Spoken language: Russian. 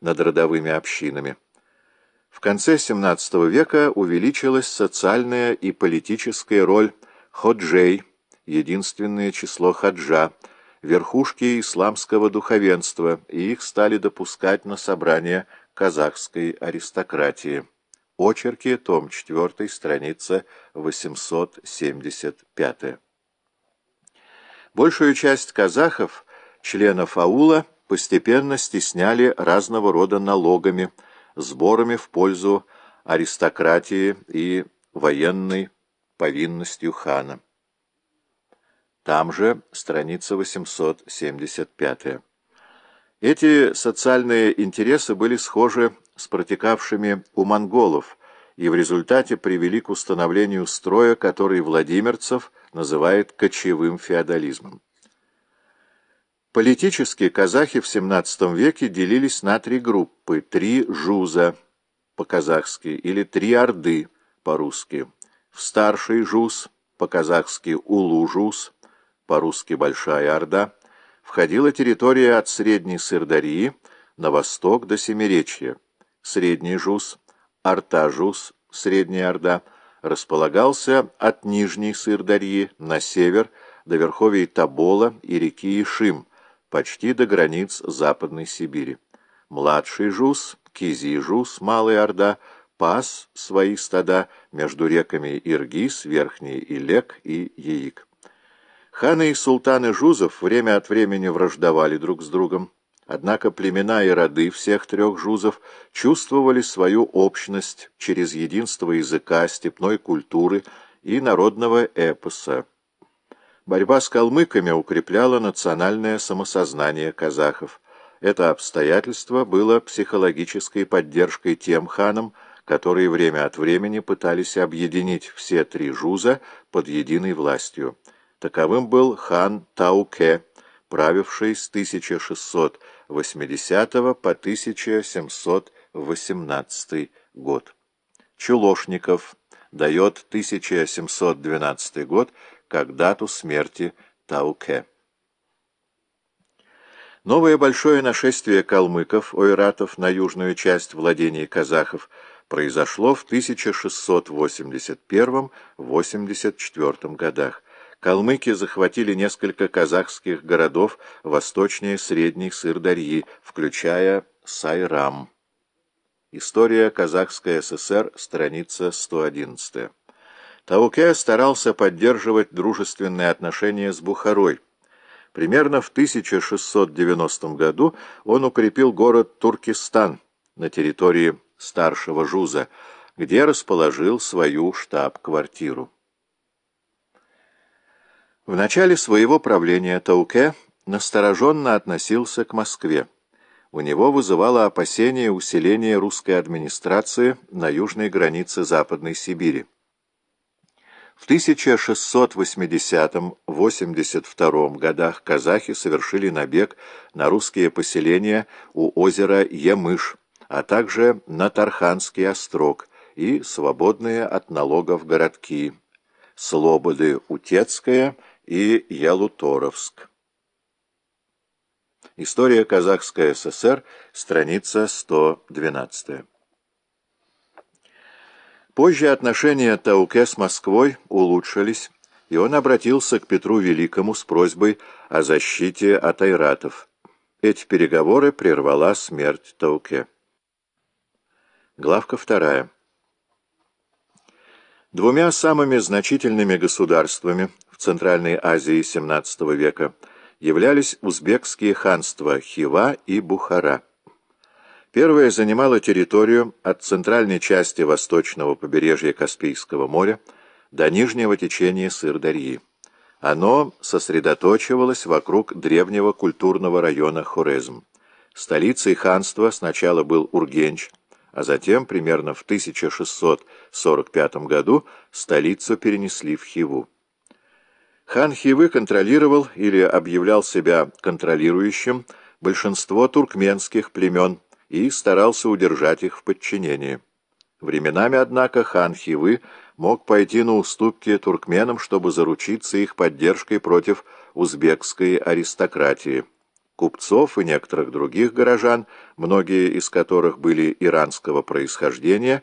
над родовыми общинами. В конце XVII века увеличилась социальная и политическая роль ходжей, единственное число хаджа, верхушки исламского духовенства, и их стали допускать на собрания казахской аристократии. Очерки, том 4, страница 875. Большую часть казахов, членов аула, постепенно стесняли разного рода налогами, сборами в пользу аристократии и военной повинностью хана. Там же страница 875. Эти социальные интересы были схожи с протекавшими у монголов и в результате привели к установлению строя, который Владимирцев называет кочевым феодализмом. Политически казахи в XVII веке делились на три группы, три жуза по-казахски или три орды по-русски. В старший жуз, по-казахски улу-жуз, по-русски Большая Орда, входила территория от Средней Сырдарьи на восток до Семиречья. Средний Жус, Арта-Жус, Средняя Орда, располагался от Нижней Сырдарьи на север до верховий Тобола и реки Ишим, почти до границ Западной Сибири. Младший Жус, Кизи-Жус, Малая Орда, пас свои стада между реками Иргиз, Верхний Илек и Яик. Ханы и султаны жузов время от времени враждовали друг с другом, однако племена и роды всех трех жузов чувствовали свою общность через единство языка, степной культуры и народного эпоса. Борьба с калмыками укрепляла национальное самосознание казахов. Это обстоятельство было психологической поддержкой тем ханам, которые время от времени пытались объединить все три жуза под единой властью. Таковым был хан Тауке, правивший с 1680 по 1718 год. Чулошников дает 1712 год как дату смерти Тауке. Новое большое нашествие калмыков, ойратов на южную часть владений казахов произошло в 1681-84 годах. Калмыки захватили несколько казахских городов восточнее Средней Сырдарьи, включая Сайрам. История Казахской ССР, страница 111. Тауке старался поддерживать дружественные отношения с Бухарой. Примерно в 1690 году он укрепил город Туркестан на территории Старшего Жуза, где расположил свою штаб-квартиру. В начале своего правления Тауке настороженно относился к Москве. У него вызывало опасение усиления русской администрации на южной границе Западной Сибири. В 1680-82 годах казахи совершили набег на русские поселения у озера Емыш, а также на Тарханский острог и свободные от налогов городки Слободы-Утецкая и Ялуторовск. История Казахской ССР, страница 112. Позже отношения Тауке с Москвой улучшились, и он обратился к Петру Великому с просьбой о защите от айратов. Эти переговоры прервала смерть Тауке. Главка вторая. Двумя самыми значительными государствами в Центральной Азии XVII века являлись узбекские ханства Хива и Бухара. Первое занимало территорию от центральной части восточного побережья Каспийского моря до нижнего течения Сырдарьи. Оно сосредоточивалось вокруг древнего культурного района Хорезм. Столицей ханства сначала был Ургенч, а затем, примерно в 1645 году, столицу перенесли в Хиву. Хан Хивы контролировал или объявлял себя контролирующим большинство туркменских племен и старался удержать их в подчинении. Временами, однако, хан Хивы мог пойти на уступки туркменам, чтобы заручиться их поддержкой против узбекской аристократии. купцов и некоторых других горожан, многие из которых были иранского происхождения,